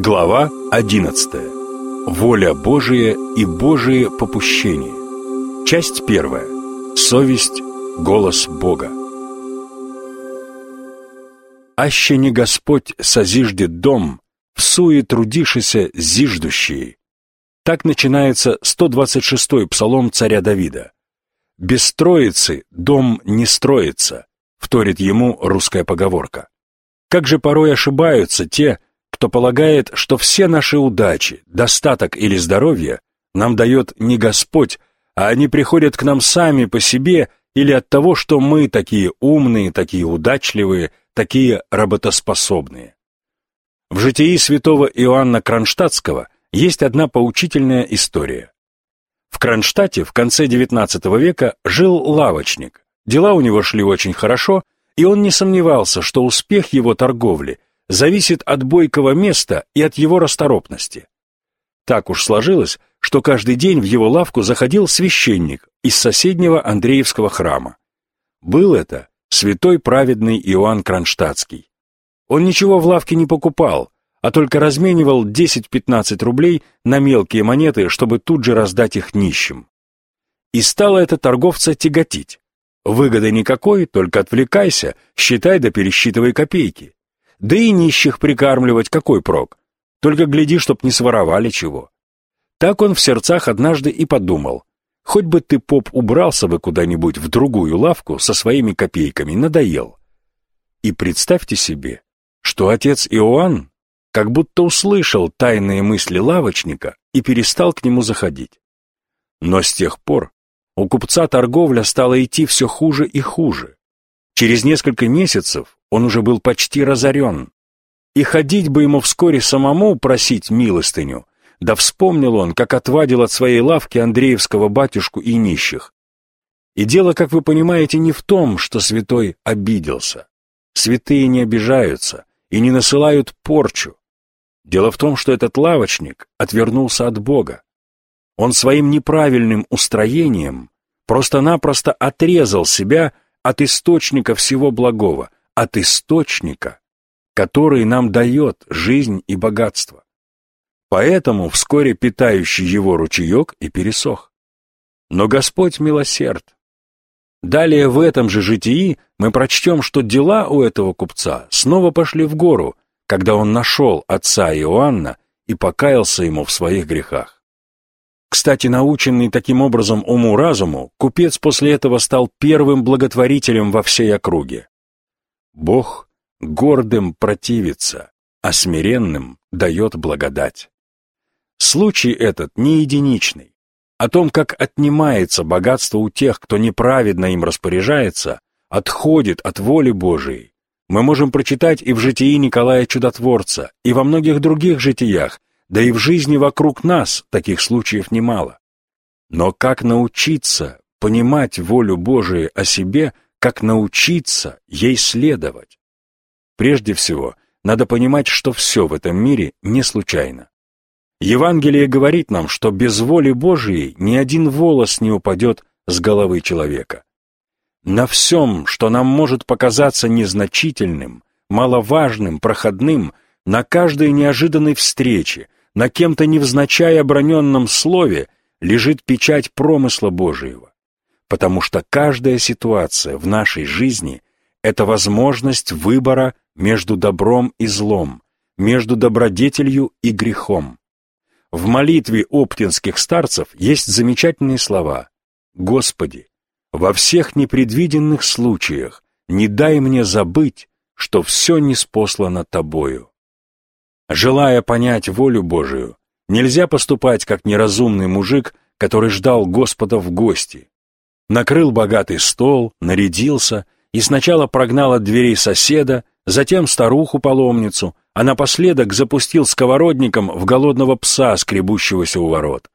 Глава 11. Воля Божия и Божие попущение. Часть первая. Совесть, голос Бога. «Аще не Господь созиждет дом, в суе трудишися зиждущие». Так начинается 126-й псалом царя Давида. «Без троицы дом не строится», — вторит ему русская поговорка. Как же порой ошибаются те, кто полагает, что все наши удачи, достаток или здоровье нам дает не Господь, а они приходят к нам сами по себе или от того, что мы такие умные, такие удачливые, такие работоспособные. В житии святого Иоанна Кронштадтского есть одна поучительная история. В Кронштадте в конце XIX века жил лавочник. Дела у него шли очень хорошо, и он не сомневался, что успех его торговли зависит от бойкого места и от его расторопности. Так уж сложилось, что каждый день в его лавку заходил священник из соседнего Андреевского храма. Был это святой праведный Иоанн Кронштадтский. Он ничего в лавке не покупал, а только разменивал 10-15 рублей на мелкие монеты, чтобы тут же раздать их нищим. И стало это торговца тяготить. Выгоды никакой, только отвлекайся, считай да пересчитывай копейки. Да и нищих прикармливать какой прок? Только гляди, чтоб не своровали чего. Так он в сердцах однажды и подумал. Хоть бы ты, поп, убрался бы куда-нибудь в другую лавку со своими копейками, надоел. И представьте себе, что отец Иоанн как будто услышал тайные мысли лавочника и перестал к нему заходить. Но с тех пор у купца торговля стала идти все хуже и хуже. Через несколько месяцев он уже был почти разорен. И ходить бы ему вскоре самому просить милостыню, да вспомнил он, как отвадил от своей лавки Андреевского батюшку и нищих. И дело, как вы понимаете, не в том, что святой обиделся. Святые не обижаются и не насылают порчу. Дело в том, что этот лавочник отвернулся от Бога. Он своим неправильным устроением просто-напросто отрезал себя от источника всего благого, от источника, который нам дает жизнь и богатство. Поэтому вскоре питающий его ручеек и пересох. Но Господь милосерд. Далее в этом же житии мы прочтем, что дела у этого купца снова пошли в гору, когда он нашел отца Иоанна и покаялся ему в своих грехах. Кстати, наученный таким образом уму-разуму, купец после этого стал первым благотворителем во всей округе. Бог гордым противится, а смиренным дает благодать. Случай этот не единичный. О том, как отнимается богатство у тех, кто неправедно им распоряжается, отходит от воли Божией, мы можем прочитать и в житии Николая Чудотворца, и во многих других житиях, да и в жизни вокруг нас таких случаев немало. Но как научиться понимать волю Божию о себе, как научиться ей следовать? Прежде всего, надо понимать, что все в этом мире не случайно. Евангелие говорит нам, что без воли Божией ни один волос не упадет с головы человека. На всем, что нам может показаться незначительным, маловажным, проходным, на каждой неожиданной встрече, на кем-то невзначай оброненном слове лежит печать промысла Божьего, потому что каждая ситуация в нашей жизни — это возможность выбора между добром и злом, между добродетелью и грехом. В молитве оптинских старцев есть замечательные слова «Господи, во всех непредвиденных случаях не дай мне забыть, что все неспослано Тобою». Желая понять волю Божию, нельзя поступать как неразумный мужик, который ждал Господа в гости. Накрыл богатый стол, нарядился и сначала прогнал от дверей соседа, затем старуху-паломницу, а напоследок запустил сковородником в голодного пса, скребущегося у ворот.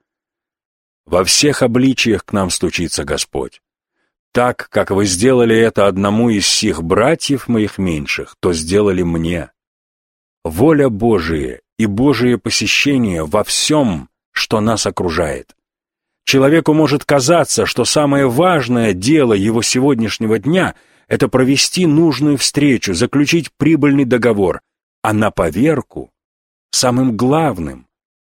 Во всех обличиях к нам стучится Господь. Так, как вы сделали это одному из сих братьев моих меньших, то сделали мне воля Божия и Божие посещение во всем, что нас окружает. Человеку может казаться, что самое важное дело его сегодняшнего дня – это провести нужную встречу, заключить прибыльный договор, а на поверку самым главным,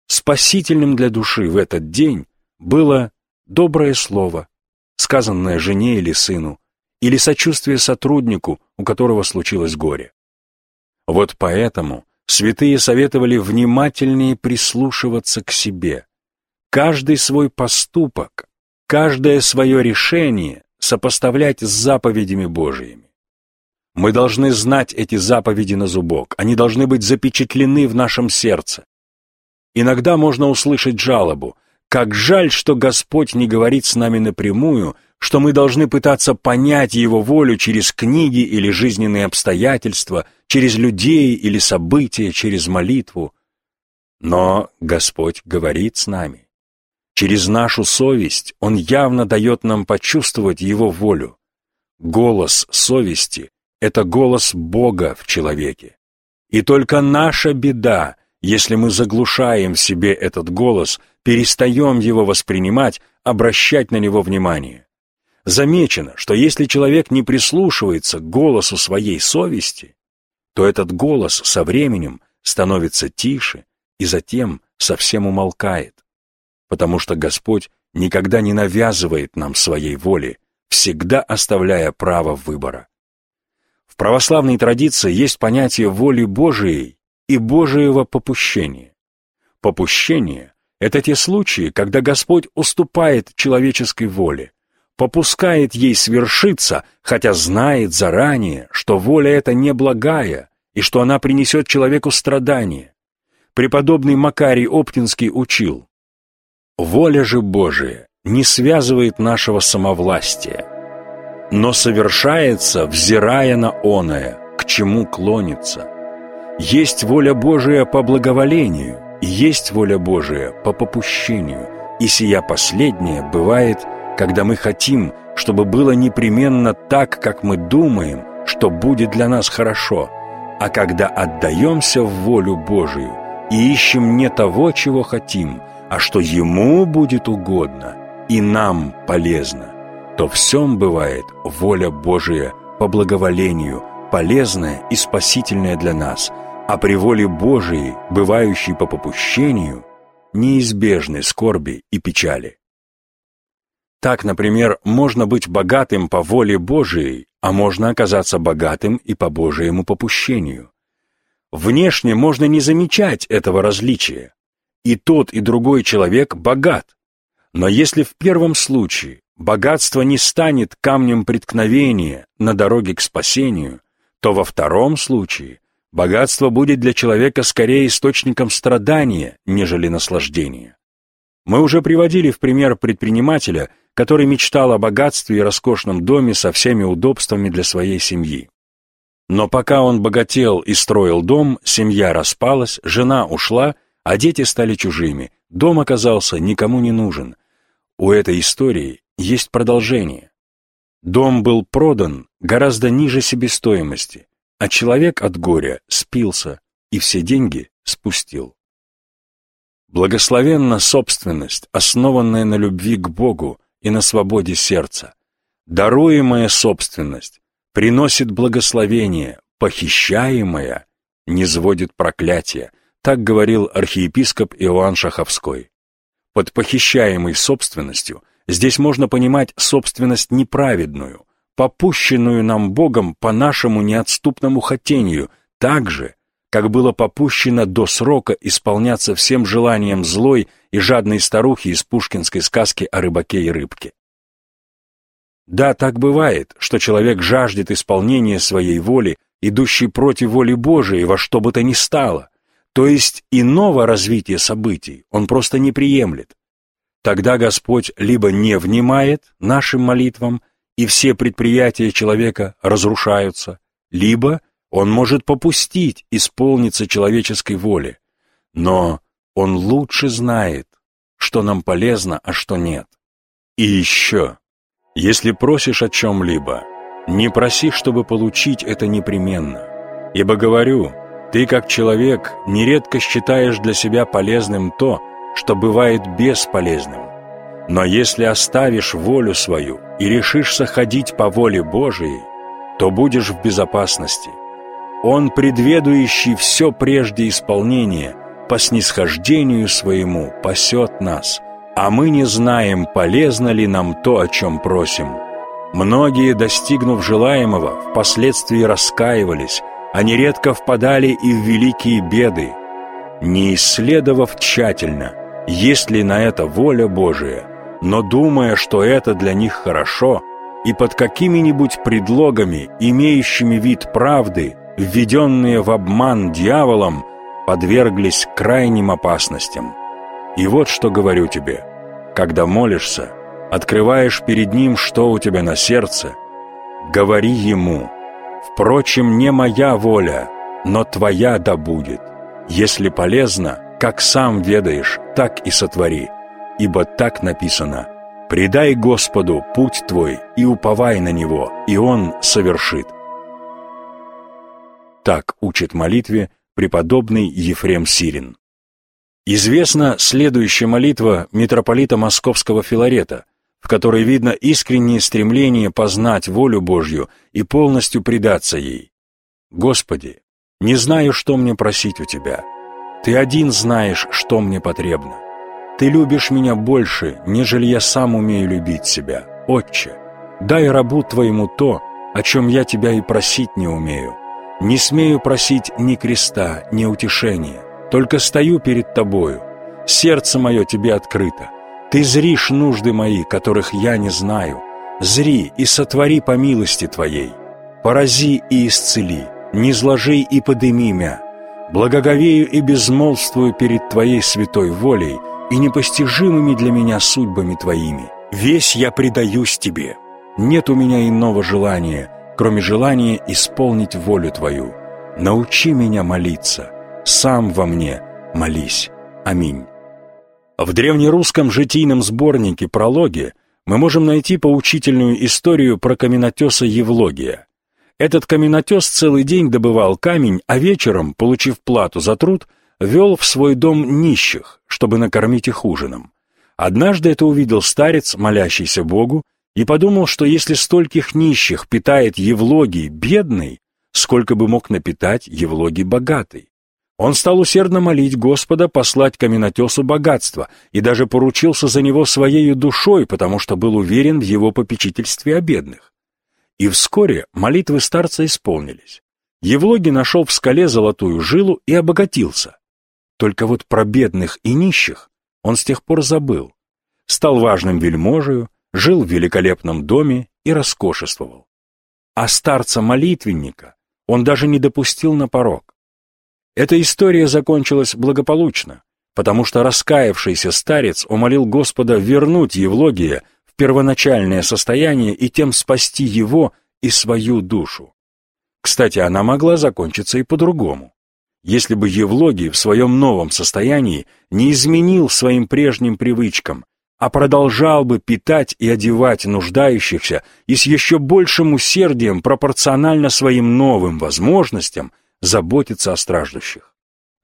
спасительным для души в этот день было доброе слово, сказанное жене или сыну, или сочувствие сотруднику, у которого случилось горе. Вот поэтому святые советовали внимательнее прислушиваться к себе. Каждый свой поступок, каждое свое решение сопоставлять с заповедями Божьими. Мы должны знать эти заповеди на зубок, они должны быть запечатлены в нашем сердце. Иногда можно услышать жалобу, как жаль, что Господь не говорит с нами напрямую, что мы должны пытаться понять Его волю через книги или жизненные обстоятельства, через людей или события, через молитву. Но Господь говорит с нами. Через нашу совесть Он явно дает нам почувствовать Его волю. Голос совести — это голос Бога в человеке. И только наша беда, если мы заглушаем в себе этот голос, перестаем его воспринимать, обращать на него внимание. Замечено, что если человек не прислушивается к голосу своей совести, то этот голос со временем становится тише и затем совсем умолкает потому что Господь никогда не навязывает нам своей воли, всегда оставляя право выбора. В православной традиции есть понятие воли Божией и Божиего попущения. Попущение — это те случаи, когда Господь уступает человеческой воле, попускает ей свершиться, хотя знает заранее, что воля эта неблагая и что она принесет человеку страдания. Преподобный Макарий Оптинский учил, Воля же Божия не связывает нашего самовластия, но совершается, взирая на оное, к чему клонится. Есть воля Божия по благоволению, и есть воля Божия по попущению, и сия последняя бывает, когда мы хотим, чтобы было непременно так, как мы думаем, что будет для нас хорошо, а когда отдаемся в волю Божию и ищем не того, чего хотим – а что ему будет угодно и нам полезно, то всем бывает воля Божия по благоволению, полезная и спасительная для нас, а при воле Божией, бывающей по попущению, неизбежны скорби и печали. Так, например, можно быть богатым по воле Божией, а можно оказаться богатым и по Божьему попущению. Внешне можно не замечать этого различия, и тот, и другой человек богат. Но если в первом случае богатство не станет камнем преткновения на дороге к спасению, то во втором случае богатство будет для человека скорее источником страдания, нежели наслаждения. Мы уже приводили в пример предпринимателя, который мечтал о богатстве и роскошном доме со всеми удобствами для своей семьи. Но пока он богател и строил дом, семья распалась, жена ушла, а дети стали чужими, дом оказался никому не нужен. У этой истории есть продолжение. Дом был продан гораздо ниже себестоимости, а человек от горя спился и все деньги спустил. Благословенна собственность, основанная на любви к Богу и на свободе сердца. Даруемая собственность приносит благословение, похищаемая не сводит проклятия, так говорил архиепископ Иоанн Шаховской. Под похищаемой собственностью здесь можно понимать собственность неправедную, попущенную нам Богом по нашему неотступному хотению, так же, как было попущено до срока исполняться всем желаниям злой и жадной старухи из пушкинской сказки о рыбаке и рыбке. Да, так бывает, что человек жаждет исполнения своей воли, идущей против воли Божией во что бы то ни стало, то есть иного развития событий он просто не приемлет. Тогда Господь либо не внимает нашим молитвам, и все предприятия человека разрушаются, либо он может попустить исполниться человеческой воле. Но он лучше знает, что нам полезно, а что нет. И еще, если просишь о чем-либо, не проси, чтобы получить это непременно. Ибо говорю, ты, как человек, нередко считаешь для себя полезным то, что бывает бесполезным. Но если оставишь волю свою и решишься ходить по воле Божией, то будешь в безопасности. Он, предведующий все прежде исполнения, по снисхождению своему пасет нас, а мы не знаем, полезно ли нам то, о чем просим. Многие, достигнув желаемого, впоследствии раскаивались, а нередко впадали и в великие беды, не исследовав тщательно, есть ли на это воля Божия, но думая, что это для них хорошо, и под какими-нибудь предлогами, имеющими вид правды, введенные в обман дьяволом, подверглись крайним опасностям. И вот что говорю тебе, когда молишься, открываешь перед Ним, что у тебя на сердце, говори Ему, «Впрочем, не моя воля, но Твоя да будет. Если полезно, как сам ведаешь, так и сотвори, ибо так написано, «Предай Господу путь твой и уповай на Него, и Он совершит». Так учит молитве преподобный Ефрем Сирин. Известна следующая молитва митрополита Московского Филарета, в которой видно искреннее стремление познать волю Божью и полностью предаться ей. «Господи, не знаю, что мне просить у Тебя. Ты один знаешь, что мне потребно. Ты любишь меня больше, нежели я сам умею любить себя. Отче, дай рабу Твоему то, о чем я Тебя и просить не умею. Не смею просить ни креста, ни утешения, только стою перед Тобою. Сердце мое Тебе открыто. Ты зришь нужды мои, которых я не знаю. Зри и сотвори по милости Твоей. Порази и исцели, не зложи и подыми мя. Благоговею и безмолвствую перед Твоей святой волей и непостижимыми для меня судьбами Твоими. Весь я предаюсь Тебе. Нет у меня иного желания, кроме желания исполнить волю Твою. Научи меня молиться, сам во мне молись. Аминь. В древнерусском житийном сборнике «Прологе» мы можем найти поучительную историю про каменотеса Евлогия. Этот каменотес целый день добывал камень, а вечером, получив плату за труд, вел в свой дом нищих, чтобы накормить их ужином. Однажды это увидел старец, молящийся Богу, и подумал, что если стольких нищих питает Евлогий бедный, сколько бы мог напитать Евлогий богатый. Он стал усердно молить Господа послать каменотесу богатство и даже поручился за него своей душой, потому что был уверен в его попечительстве о бедных. И вскоре молитвы старца исполнились. Евлогий нашел в скале золотую жилу и обогатился. Только вот про бедных и нищих он с тех пор забыл. Стал важным вельможею, жил в великолепном доме и роскошествовал. А старца-молитвенника он даже не допустил на порог. Эта история закончилась благополучно, потому что раскаявшийся старец умолил Господа вернуть Евлогия в первоначальное состояние и тем спасти его и свою душу. Кстати, она могла закончиться и по-другому. Если бы Евлогий в своем новом состоянии не изменил своим прежним привычкам, а продолжал бы питать и одевать нуждающихся и с еще большим усердием пропорционально своим новым возможностям заботиться о страждущих.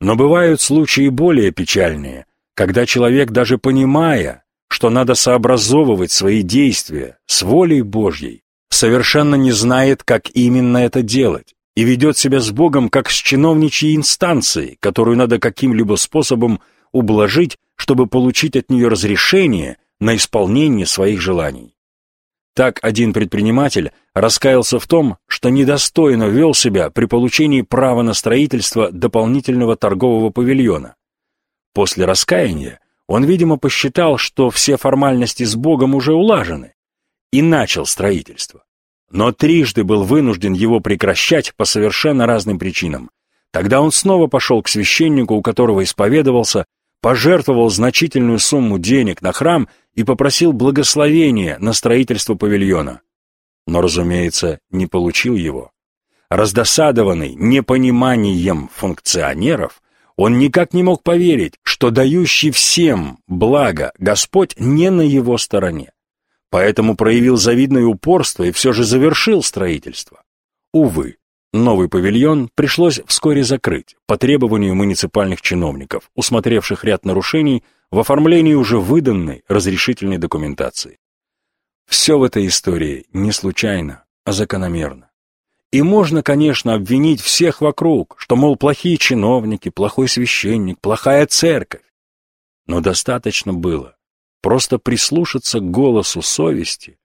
Но бывают случаи более печальные, когда человек, даже понимая, что надо сообразовывать свои действия с волей Божьей, совершенно не знает, как именно это делать, и ведет себя с Богом как с чиновничьей инстанцией, которую надо каким-либо способом ублажить чтобы получить от нее разрешение на исполнение своих желаний. Так один предприниматель раскаялся в том, что недостойно вел себя при получении права на строительство дополнительного торгового павильона. После раскаяния он, видимо, посчитал, что все формальности с Богом уже улажены, и начал строительство. Но трижды был вынужден его прекращать по совершенно разным причинам. Тогда он снова пошел к священнику, у которого исповедовался, пожертвовал значительную сумму денег на храм и попросил благословения на строительство павильона. Но, разумеется, не получил его. Раздосадованный непониманием функционеров, он никак не мог поверить, что дающий всем благо Господь не на его стороне. Поэтому проявил завидное упорство и все же завершил строительство. Увы, Новый павильон пришлось вскоре закрыть по требованию муниципальных чиновников, усмотревших ряд нарушений в оформлении уже выданной разрешительной документации. Все в этой истории не случайно, а закономерно. И можно, конечно, обвинить всех вокруг, что, мол, плохие чиновники, плохой священник, плохая церковь. Но достаточно было просто прислушаться к голосу совести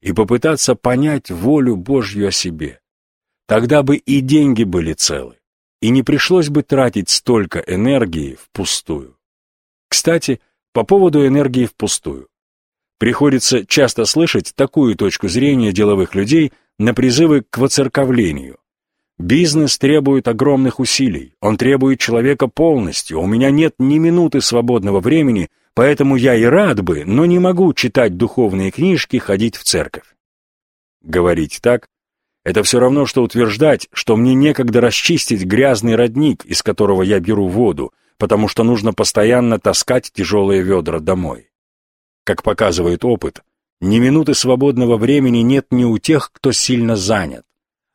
и попытаться понять волю Божью о себе. Тогда бы и деньги были целы, и не пришлось бы тратить столько энергии впустую. Кстати, по поводу энергии впустую. Приходится часто слышать такую точку зрения деловых людей на призывы к воцерковлению. Бизнес требует огромных усилий, он требует человека полностью, у меня нет ни минуты свободного времени, поэтому я и рад бы, но не могу читать духовные книжки, ходить в церковь. Говорить так — это все равно, что утверждать, что мне некогда расчистить грязный родник, из которого я беру воду, потому что нужно постоянно таскать тяжелые ведра домой. Как показывает опыт, ни минуты свободного времени нет ни у тех, кто сильно занят,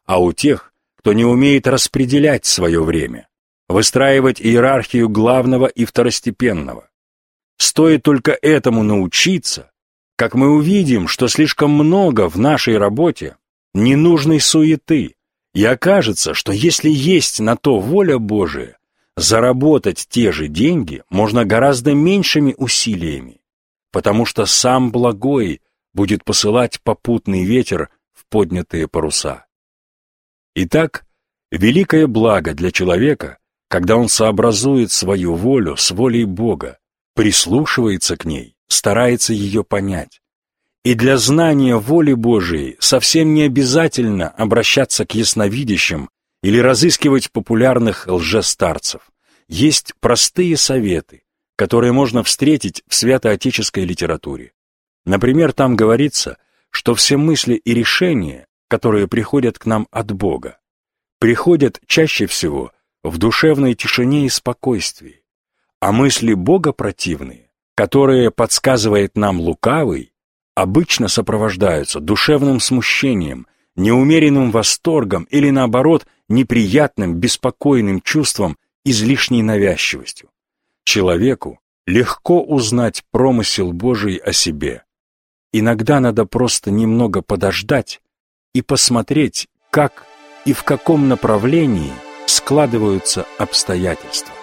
а у тех, кто не умеет распределять свое время, выстраивать иерархию главного и второстепенного. Стоит только этому научиться, как мы увидим, что слишком много в нашей работе ненужной суеты, и окажется, что если есть на то воля Божия, заработать те же деньги можно гораздо меньшими усилиями, потому что сам благой будет посылать попутный ветер в поднятые паруса. Итак, великое благо для человека, когда он сообразует свою волю с волей Бога, прислушивается к ней, старается ее понять. И для знания воли Божией совсем не обязательно обращаться к ясновидящим или разыскивать популярных лжестарцев. Есть простые советы, которые можно встретить в святоотеческой литературе. Например, там говорится, что все мысли и решения, которые приходят к нам от Бога, приходят чаще всего в душевной тишине и спокойствии, а мысли Бога противные, которые подсказывает нам лукавый, обычно сопровождаются душевным смущением, неумеренным восторгом или, наоборот, неприятным, беспокойным чувством излишней навязчивостью. Человеку легко узнать промысел Божий о себе. Иногда надо просто немного подождать и посмотреть, как и в каком направлении складываются обстоятельства.